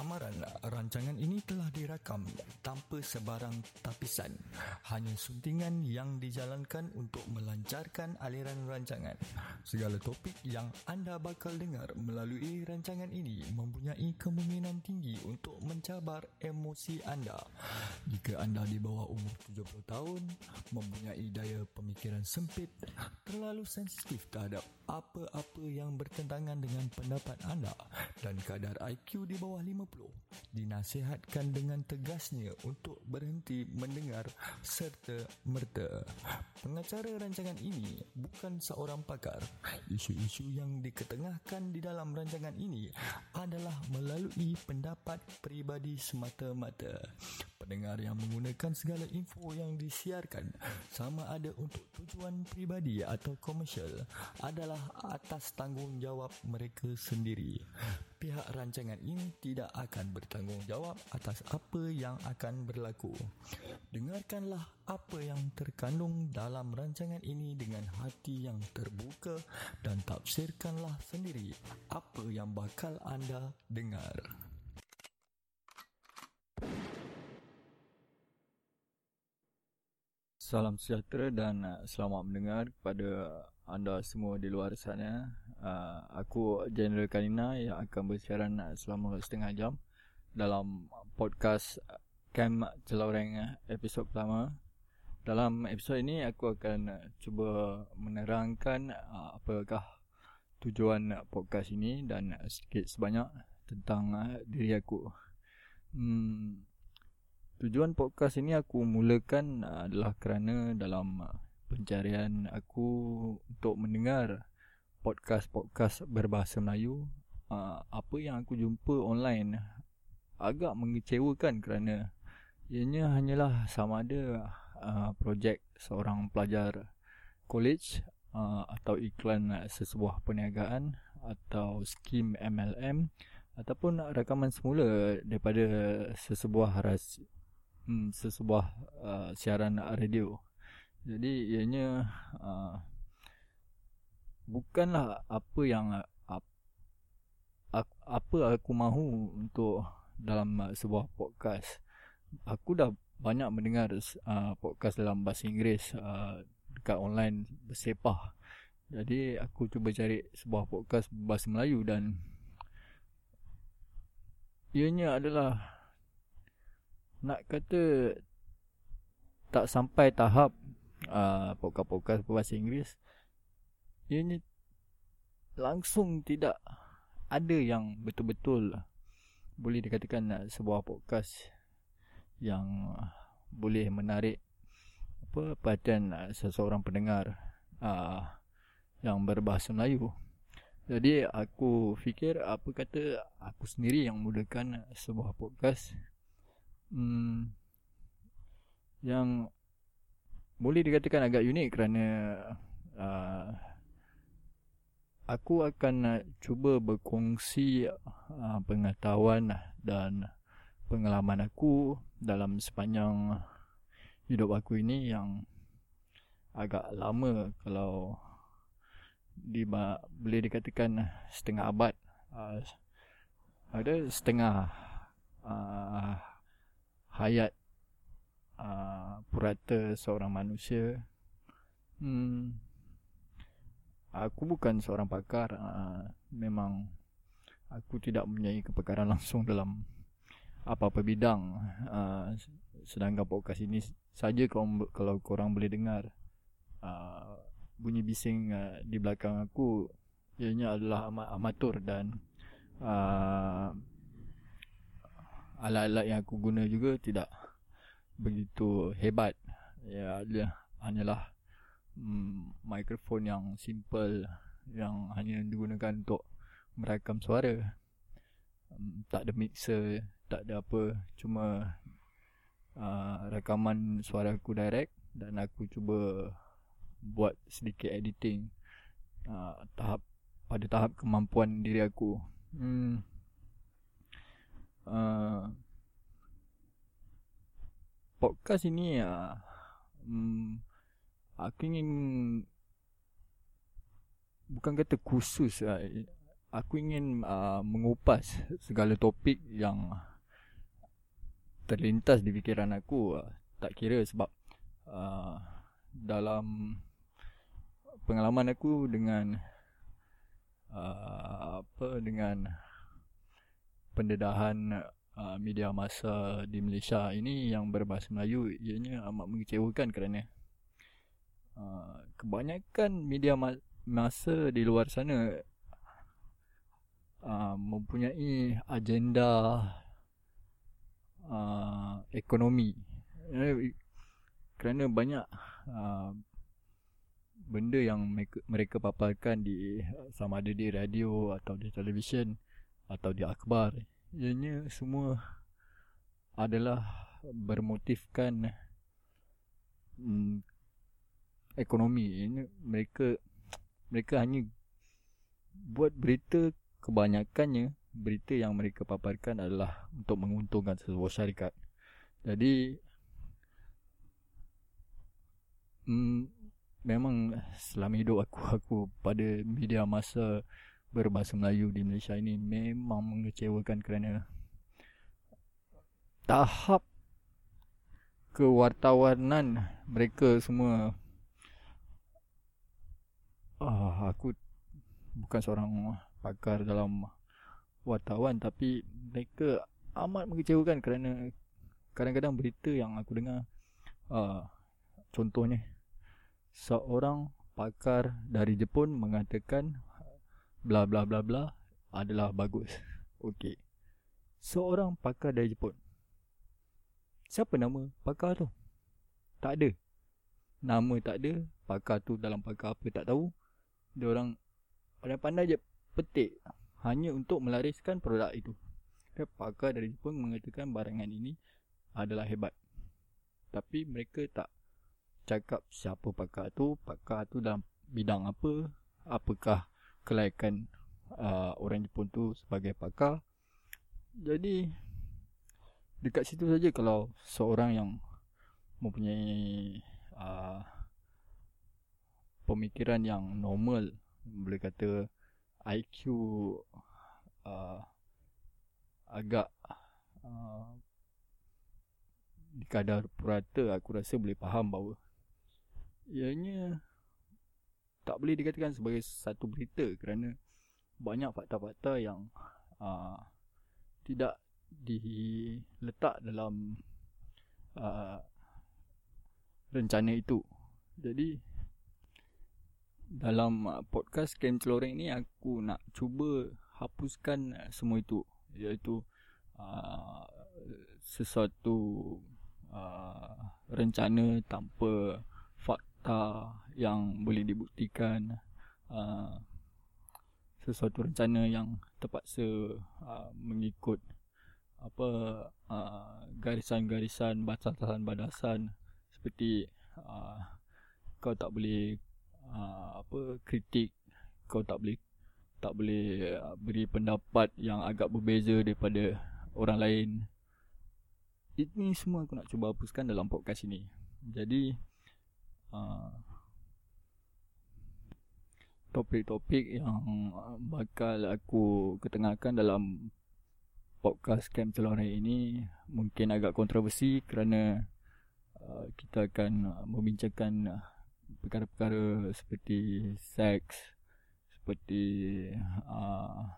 amaran rancangan ini telah dirakam tanpa sebarang tapisan. Hanya suntingan yang dijalankan untuk melancarkan aliran rancangan. Segala topik yang anda bakal dengar melalui rancangan ini mempunyai kemungkinan tinggi untuk mencabar emosi anda. Jika anda di bawah umur 70 tahun, mempunyai daya pemikiran sempit, terlalu sensitif terhadap apa-apa yang bertentangan dengan pendapat anda dan kadar IQ di bawah 50 dinasihatkan dengan tegasnya untuk berhenti mendengar serta merta. Pengacara rancangan ini bukan seorang pakar. Isu-isu yang diketengahkan di dalam rancangan ini adalah melalui pendapat peribadi semata-mata. Pendengar yang menggunakan segala info yang disiarkan sama ada untuk tujuan peribadi atau komersial adalah atas tanggungjawab mereka sendiri pihak rancangan ini tidak akan bertanggungjawab atas apa yang akan berlaku. Dengarkanlah apa yang terkandung dalam rancangan ini dengan hati yang terbuka dan tafsirkanlah sendiri apa yang bakal anda dengar. Salam sejahtera dan uh, selamat mendengar kepada anda semua di luar sana. Uh, aku General Kanina yang akan bersiaran uh, selama setengah jam dalam podcast Camp Celoreng episod pertama. Dalam episod ini aku akan cuba menerangkan apakah tujuan podcast ini dan sedikit sebanyak tentang diri aku. Hmm, Tujuan podcast ini aku mulakan adalah kerana dalam pencarian aku untuk mendengar podcast-podcast berbahasa Melayu apa yang aku jumpa online agak mengecewakan kerana ianya hanyalah sama ada projek seorang pelajar college atau iklan sesebuah perniagaan atau skim MLM ataupun rakaman semula daripada sesebuah ras hmm, sesebuah uh, siaran radio. Jadi ianya uh, bukanlah apa yang uh, apa aku mahu untuk dalam uh, sebuah podcast. Aku dah banyak mendengar uh, podcast dalam bahasa Inggeris uh, dekat online bersepah. Jadi aku cuba cari sebuah podcast bahasa Melayu dan ianya adalah nak kata tak sampai tahap uh, podcast-podcast berbahasa Inggeris ianya langsung tidak ada yang betul-betul boleh dikatakan uh, sebuah podcast yang uh, boleh menarik apa perhatian uh, seseorang pendengar uh, yang berbahasa Melayu. Jadi aku fikir apa kata aku sendiri yang mulakan sebuah podcast hmm, yang boleh dikatakan agak unik kerana uh, aku akan uh, cuba berkongsi uh, pengetahuan dan pengalaman aku dalam sepanjang hidup aku ini yang agak lama kalau di boleh dikatakan setengah abad uh, ada setengah uh, hayat uh, purata seorang manusia. Hmm, aku bukan seorang pakar uh, memang aku tidak mempunyai kepakaran langsung dalam apa-apa bidang. Uh, sedangkan podcast ini saja kalau kalau korang boleh dengar. Uh, bunyi bising uh, di belakang aku ianya adalah amatur dan uh, alat-alat yang aku guna juga tidak begitu hebat. Ya dia hanyalah mm, mikrofon yang simple yang hanya digunakan untuk merakam suara. Um, tak ada mixer tak ada apa. Cuma uh, rakaman suara aku direct dan aku cuba buat sedikit editing uh, tahap pada tahap kemampuan diri aku. Hmm Uh, podcast ini ya um, aku ingin bukan kata khusus uh, aku ingin uh, mengupas segala topik yang terlintas di fikiran aku uh, tak kira sebab uh, dalam pengalaman aku dengan uh, apa dengan pendedahan uh, media masa di Malaysia ini yang berbahasa Melayu ianya amat mengecewakan kerana uh, kebanyakan media ma- masa di luar sana uh, mempunyai agenda uh, ekonomi. Kerana banyak uh, benda yang mereka, mereka paparkan di sama ada di radio atau di televisyen atau di akhbar. Ianya semua adalah bermotifkan mm, ekonomi. Ini mereka mereka hanya buat berita kebanyakannya. Berita yang mereka paparkan adalah untuk menguntungkan sebuah syarikat. Jadi mm, memang selama hidup aku aku pada media masa berbahasa Melayu di Malaysia ini memang mengecewakan kerana tahap kewartawanan mereka semua. Ah aku bukan seorang pakar dalam wartawan tapi mereka amat mengecewakan kerana kadang-kadang berita yang aku dengar uh, contohnya seorang pakar dari Jepun mengatakan bla bla bla bla adalah bagus. Okey. Seorang pakar dari Jepun. Siapa nama pakar tu? Tak ada. Nama tak ada, pakar tu dalam pakar apa tak tahu. Dia orang pandai-pandai je petik hanya untuk melariskan produk itu. Dan pakar dari Jepun mengatakan barangan ini adalah hebat. Tapi mereka tak cakap siapa pakar tu, pakar tu dalam bidang apa, apakah kelayakan uh, orang Jepun tu sebagai pakar. Jadi dekat situ saja kalau seorang yang mempunyai uh, pemikiran yang normal boleh kata IQ uh, agak uh, di kadar purata aku rasa boleh faham bahawa ianya tak boleh dikatakan sebagai satu berita kerana banyak fakta-fakta yang uh, tidak diletak dalam uh, rencana itu. Jadi dalam uh, podcast Kem Celoreng ni aku nak cuba hapuskan semua itu iaitu uh, sesuatu uh, rencana tanpa fakta yang boleh dibuktikan uh, sesuatu rencana yang terpaksa uh, mengikut apa uh, garisan-garisan batasan-batasan seperti uh, kau tak boleh uh, apa kritik kau tak boleh tak boleh uh, beri pendapat yang agak berbeza daripada orang lain. Ini semua aku nak cuba hapuskan dalam podcast ini. Jadi uh, topik-topik yang bakal aku ketengahkan dalam podcast Camp Telore ini. Mungkin agak kontroversi kerana uh, kita akan membincangkan perkara-perkara seperti seks, seperti uh,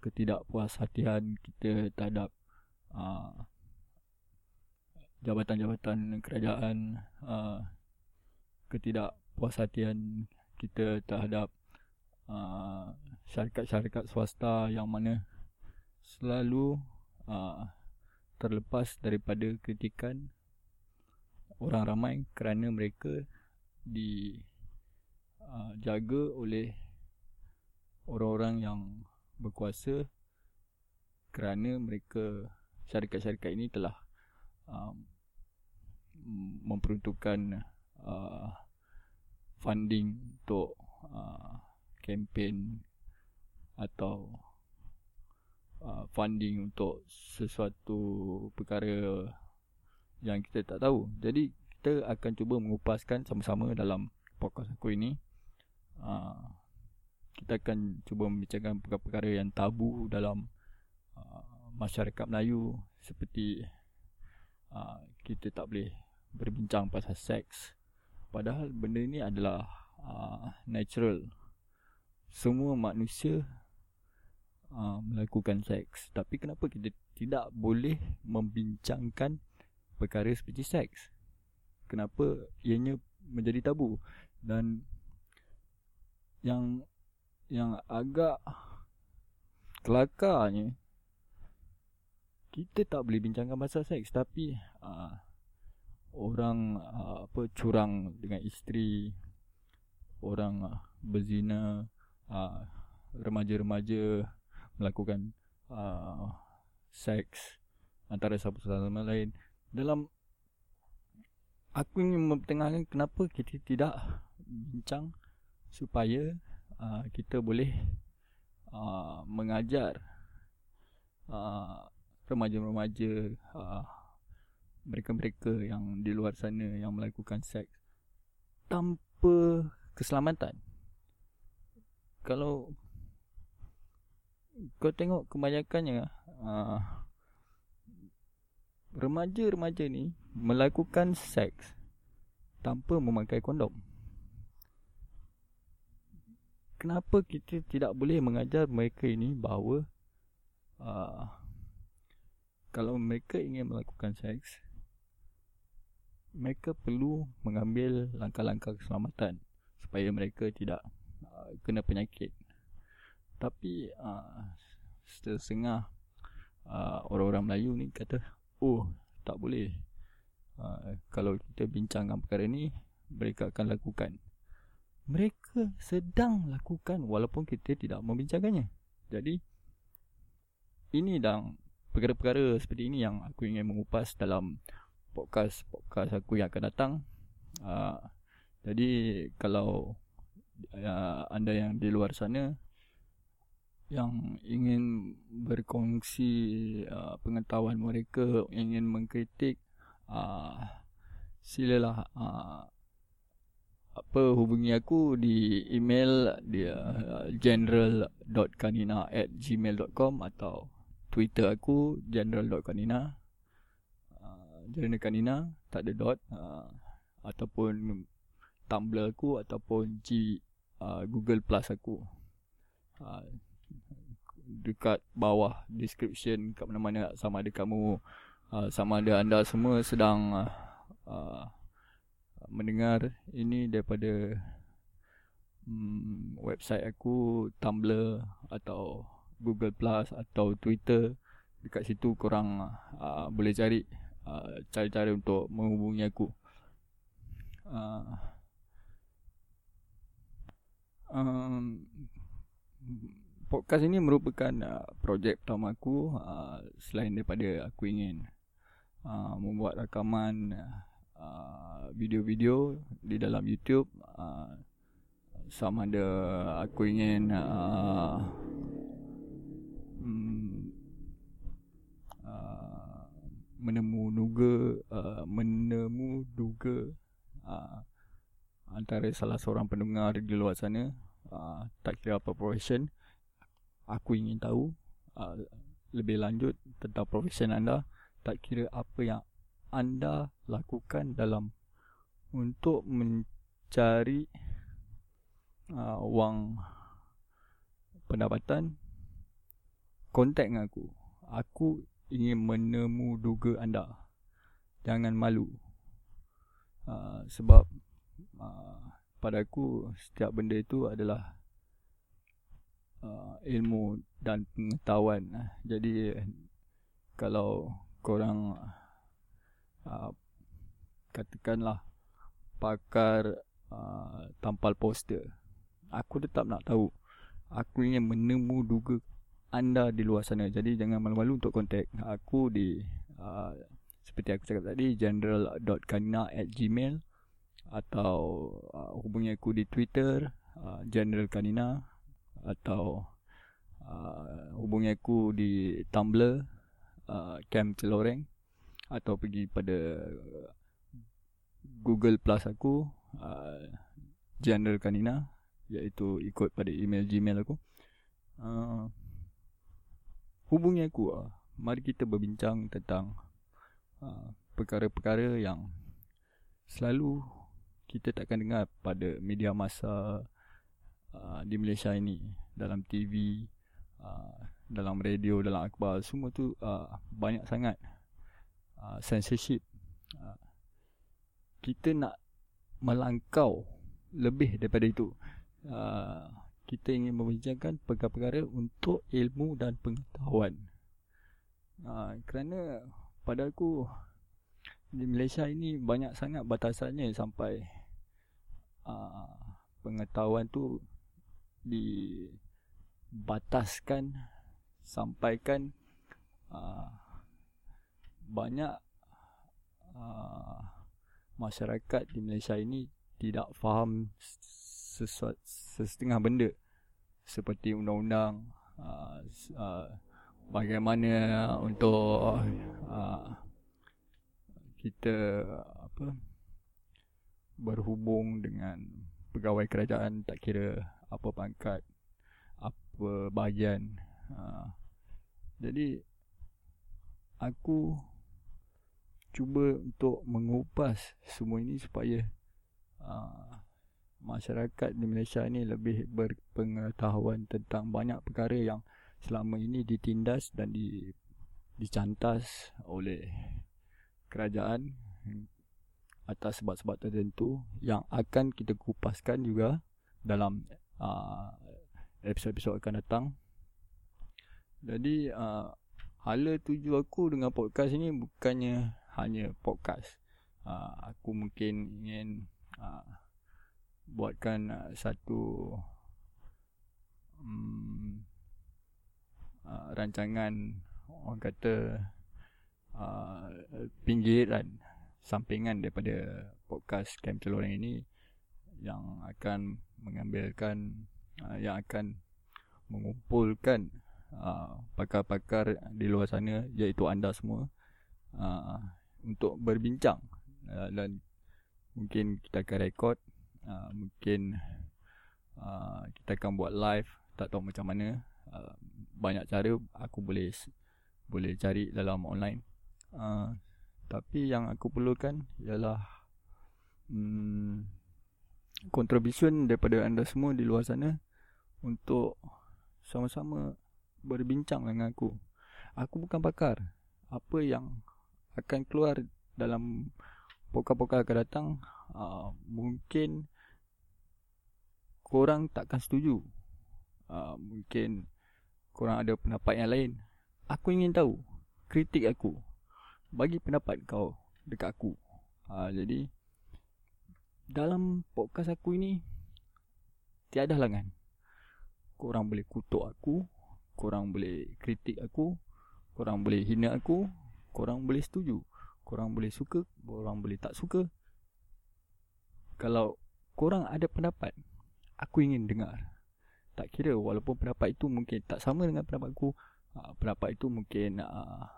ketidakpuashatian kita terhadap uh, jabatan-jabatan kerajaan, uh, ketidakpuashatian kita terhadap uh, syarikat-syarikat swasta yang mana selalu uh, terlepas daripada kritikan orang ramai kerana mereka dijaga uh, oleh orang-orang yang berkuasa kerana mereka syarikat-syarikat ini telah um, memperuntukkan uh, funding untuk uh, campaign atau uh, funding untuk sesuatu perkara yang kita tak tahu. Jadi kita akan cuba mengupaskan sama-sama dalam podcast aku ini. Uh, kita akan cuba membincangkan perkara-perkara yang tabu dalam uh, masyarakat Melayu seperti uh, kita tak boleh berbincang pasal seks padahal benda ni adalah uh, natural. Semua manusia uh, melakukan seks. Tapi kenapa kita tidak boleh membincangkan perkara seperti seks? Kenapa ianya menjadi tabu? Dan yang yang agak kelakarnya kita tak boleh bincangkan pasal seks. Tapi uh, orang uh, apa curang dengan isteri orang uh, berzina uh, remaja-remaja melakukan uh, seks antara satu sama lain. Dalam aku ingin mempertengahkan kenapa kita tidak bincang supaya uh, kita boleh uh, mengajar uh, remaja-remaja uh, mereka-mereka yang di luar sana yang melakukan seks tanpa keselamatan. Kalau kau tengok kebanyakannya uh, remaja-remaja ni melakukan seks tanpa memakai kondom kenapa kita tidak boleh mengajar mereka ini bahawa uh, kalau mereka ingin melakukan seks mereka perlu mengambil langkah-langkah keselamatan supaya mereka tidak uh, kena penyakit. Tapi uh, setengah uh, orang-orang Melayu ni kata oh tak boleh. Uh, kalau kita bincangkan perkara ni mereka akan lakukan. Mereka sedang lakukan walaupun kita tidak membincangkannya. Jadi ini dan perkara-perkara seperti ini yang aku ingin mengupas dalam podcast podcast aku yang akan datang. Uh, jadi kalau uh, anda yang di luar sana yang ingin berkongsi uh, pengetahuan mereka ingin mengkritik uh, silalah uh, apa hubungi aku di email dia uh, general.kanina@gmail.com atau Twitter aku general.kanina general kanina tak ada dot uh, ataupun Tumblr aku ataupun G uh, Google Plus aku. Uh, dekat bawah description kat mana-mana sama ada kamu uh, sama ada anda semua sedang uh, uh, mendengar ini daripada hmm, website aku Tumblr atau Google Plus atau Twitter. Dekat situ korang uh, boleh cari uh, cara-cara untuk menghubungi aku. Uh, um, podcast ini merupakan uh, projek pertama aku uh, selain daripada aku ingin uh, membuat rakaman uh, video-video di dalam YouTube uh, sama ada aku ingin uh, mm, uh, menemu duga uh, menemu duga uh, antara salah seorang pendengar di luar sana. Uh, tak kira apa profession. Aku ingin tahu uh, lebih lanjut tentang profession anda. Tak kira apa yang anda lakukan dalam untuk mencari uh, wang pendapatan. Kontak dengan aku. Aku ingin menemu duga anda. Jangan malu. Uh, sebab uh, pada aku setiap benda itu adalah uh, ilmu dan pengetahuan. Jadi kalau korang uh, katakanlah pakar uh, tampal poster aku tetap nak tahu. Aku ingin menemu duga anda di luar sana jadi jangan malu-malu untuk kontak aku di uh, seperti aku cakap tadi general.kanina@gmail atau uh, hubungi aku di Twitter uh, general kanina atau uh, hubungi aku di Tumblr uh, Camp Celoreng atau pergi pada Google Plus aku uh, General Kanina iaitu ikut pada email Gmail aku. Uh, hubungi aku. Uh. Mari kita berbincang tentang uh, perkara-perkara yang selalu kita takkan dengar pada media masa uh, di Malaysia ini dalam TV, uh, dalam radio, dalam akhbar semua tu uh, banyak sangat uh, censorship. Uh, kita nak melangkau lebih daripada itu. Uh, kita ingin membincangkan perkara-perkara untuk ilmu dan pengetahuan. Uh, kerana pada aku di Malaysia ini banyak sangat batasannya sampai uh, pengetahuan tu dibataskan sampaikan uh, banyak uh, masyarakat di Malaysia ini tidak faham sesuatu sesetengah benda seperti undang-undang uh, uh, bagaimana untuk uh, kita apa berhubung dengan pegawai kerajaan tak kira apa pangkat apa bahagian uh, jadi aku cuba untuk mengupas semua ini supaya uh, masyarakat di Malaysia ni lebih berpengetahuan tentang banyak perkara yang selama ini ditindas dan di dicantas oleh kerajaan atas sebab-sebab tertentu yang akan kita kupaskan juga dalam uh, episod-episod akan datang. Jadi uh, hala tuju aku dengan podcast ini bukannya hanya podcast. Uh, aku mungkin ingin uh, buatkan uh, satu um, uh, rancangan orang kata uh, pinggiran sampingan daripada podcast Camp Celoreng ini yang akan mengambilkan uh, yang akan mengumpulkan uh, pakar-pakar di luar sana iaitu anda semua uh, untuk berbincang. Uh, dan mungkin kita akan rekod uh, mungkin uh, kita akan buat live tak tahu macam mana uh, banyak cara aku boleh boleh cari dalam online uh, tapi yang aku perlukan ialah hmm, contribution daripada anda semua di luar sana untuk sama-sama berbincang dengan aku. Aku bukan pakar. Apa yang akan keluar dalam pokal-pokal akan datang uh, mungkin korang takkan setuju. Uh, mungkin korang ada pendapat yang lain. Aku ingin tahu kritik aku. Bagi pendapat kau dekat aku. Uh, jadi dalam podcast aku ini tiada halangan. Korang boleh kutuk aku, korang boleh kritik aku, korang boleh hina aku, korang boleh setuju, korang boleh suka, korang boleh tak suka. Kalau korang ada pendapat, aku ingin dengar. Tak kira walaupun pendapat itu mungkin tak sama dengan pendapat aku, ah, pendapat itu mungkin uh,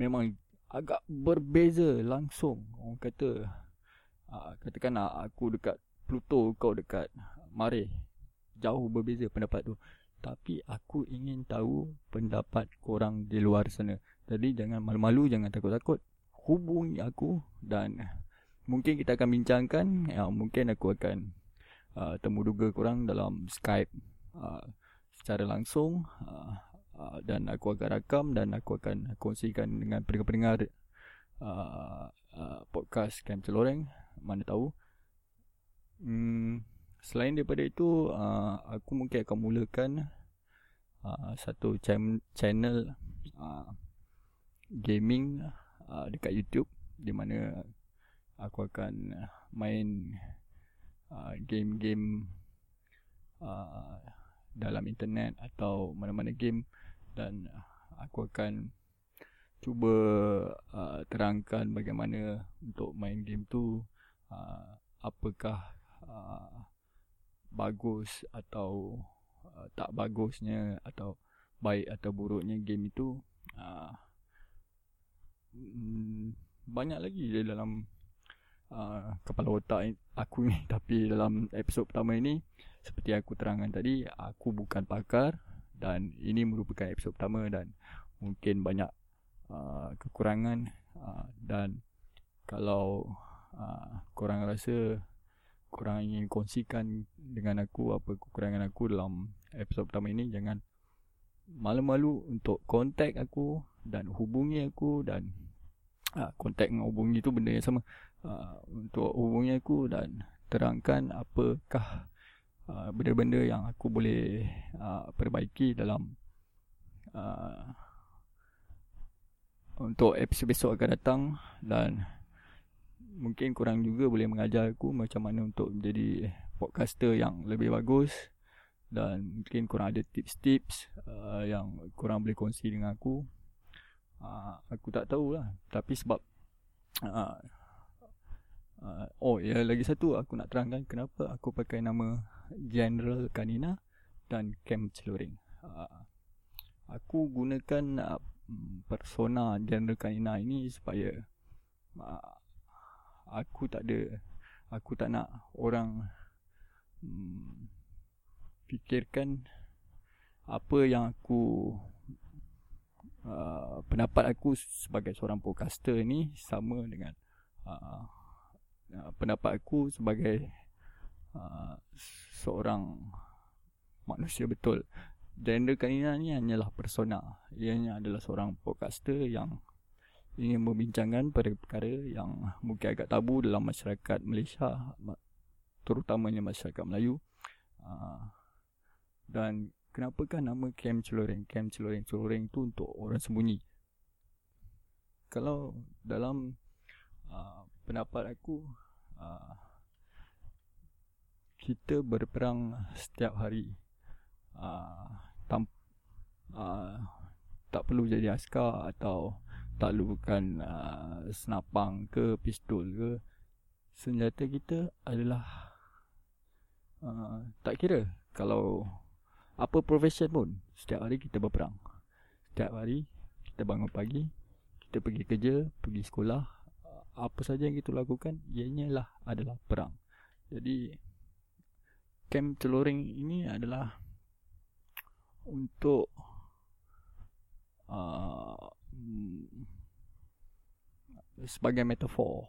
memang agak berbeza langsung. Orang kata uh, katakan uh, aku dekat Pluto, kau dekat Mare. Jauh berbeza pendapat tu. Tapi aku ingin tahu pendapat korang di luar sana. Jadi jangan malu-malu, jangan takut-takut. Hubungi aku dan mungkin kita akan bincangkan. Ya, mungkin aku akan uh, temu duga korang dalam Skype uh, secara langsung. Uh, uh, dan aku akan rakam dan aku akan kongsikan dengan pendengar-pendengar uh, uh, podcast Camp Celoreng mana tahu hmm, selain daripada itu uh, aku mungkin akan mulakan uh, satu channel channel uh, gaming uh, dekat YouTube di mana aku akan main uh, game-game uh, dalam internet atau mana-mana game. Dan aku akan cuba uh, terangkan bagaimana untuk main game tu uh, apakah uh, bagus atau uh, tak bagusnya atau baik atau buruknya game itu. Uh, mm, banyak lagi dalam uh, kepala otak aku ni tapi dalam episod pertama ini seperti aku terangkan tadi aku bukan pakar dan ini merupakan episod pertama dan mungkin banyak uh, kekurangan uh, dan kalau uh, korang rasa korang ingin kongsikan dengan aku apa kekurangan aku dalam episod pertama ini jangan malu-malu untuk kontak aku dan hubungi aku dan uh, kontak dengan hubungi tu benda yang sama. Uh, untuk hubungi aku dan terangkan apakah uh, benda-benda yang aku boleh uh, perbaiki dalam uh, untuk episod-episod akan datang dan mungkin korang juga boleh mengajar aku macam mana untuk menjadi podcaster yang lebih bagus dan mungkin korang ada tips-tips uh, yang korang boleh kongsi dengan aku uh, aku tak tahulah tapi sebab uh, uh, oh ya lagi satu aku nak terangkan kenapa aku pakai nama General Kanina dan Camp Celuring. Uh, aku gunakan uh, persona General Kanina ini supaya uh, aku tak ada aku tak nak orang um, fikirkan apa yang aku uh, pendapat aku sebagai seorang podcaster ni sama dengan uh, uh, pendapat aku sebagai uh, seorang manusia betul. Gender Kanina ni hanyalah persona. Ianya adalah seorang podcaster yang ingin membincangkan perkara yang mungkin agak tabu dalam masyarakat Malaysia terutamanya masyarakat Melayu. Uh, dan kenapakah nama Camp Celoreng? Camp Celoreng Celoreng tu untuk orang sembunyi. Kalau dalam uh, pendapat aku uh, kita berperang setiap hari uh, tam, uh, tak perlu jadi askar atau tak perlukan uh, senapang ke pistol ke senjata kita adalah uh, tak kira kalau apa profession pun setiap hari kita berperang setiap hari kita bangun pagi kita pergi kerja pergi sekolah apa saja yang kita lakukan ianya lah adalah perang jadi camp celoring ini adalah untuk uh, sebagai metafor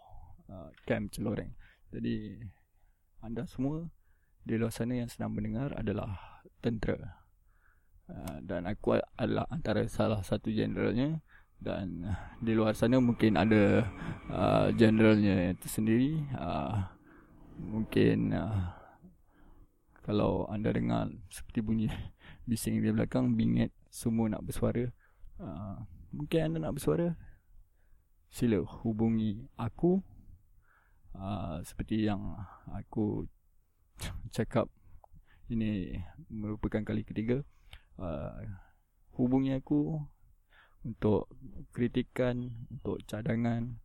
uh, camp celoring. Jadi anda semua di luar sana yang sedang mendengar adalah tentera. Uh, dan aku adalah antara salah satu generalnya dan di luar sana mungkin ada uh, generalnya tersendiri uh, mungkin uh, kalau anda dengar seperti bunyi bising di belakang bingit semua nak bersuara uh, mungkin anda nak bersuara sila hubungi aku uh, seperti yang aku cakap ini merupakan kali ketiga uh, hubungi aku untuk kritikan untuk cadangan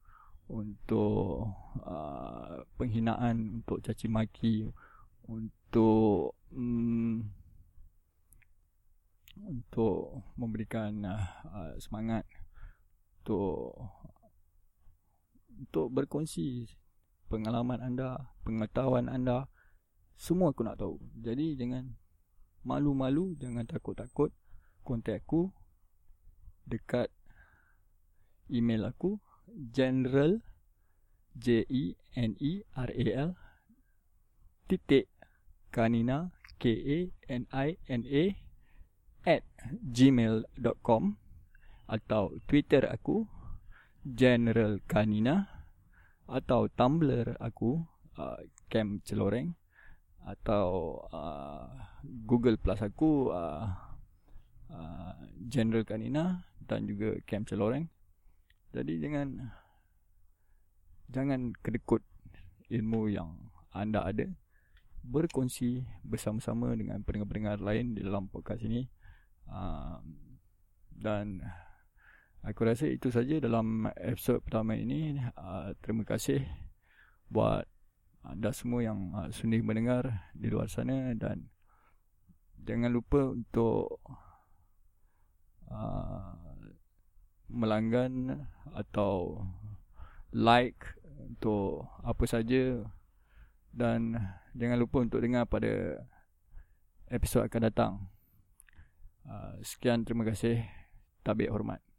untuk uh, penghinaan untuk caci maki untuk mm, untuk memberikan uh, semangat untuk untuk berkongsi pengalaman anda, pengetahuan anda, semua aku nak tahu. Jadi jangan malu-malu, jangan takut-takut kontak aku dekat email aku general j e n e r a l titik kanina k a n i n a at gmail.com atau twitter aku general kanina atau tumblr aku uh, camp celoreng atau uh, google plus aku uh, uh, general kanina dan juga camp celoreng jadi jangan jangan kedekut ilmu yang anda ada berkongsi bersama-sama dengan pendengar-pendengar lain di dalam podcast ini. Uh, dan aku rasa itu saja dalam episod pertama ini. Uh, terima kasih buat anda semua yang uh, sudi mendengar di luar sana dan jangan lupa untuk uh, melanggan atau like untuk apa saja dan jangan lupa untuk dengar pada episod akan datang. Uh, sekian terima kasih. Tabik hormat.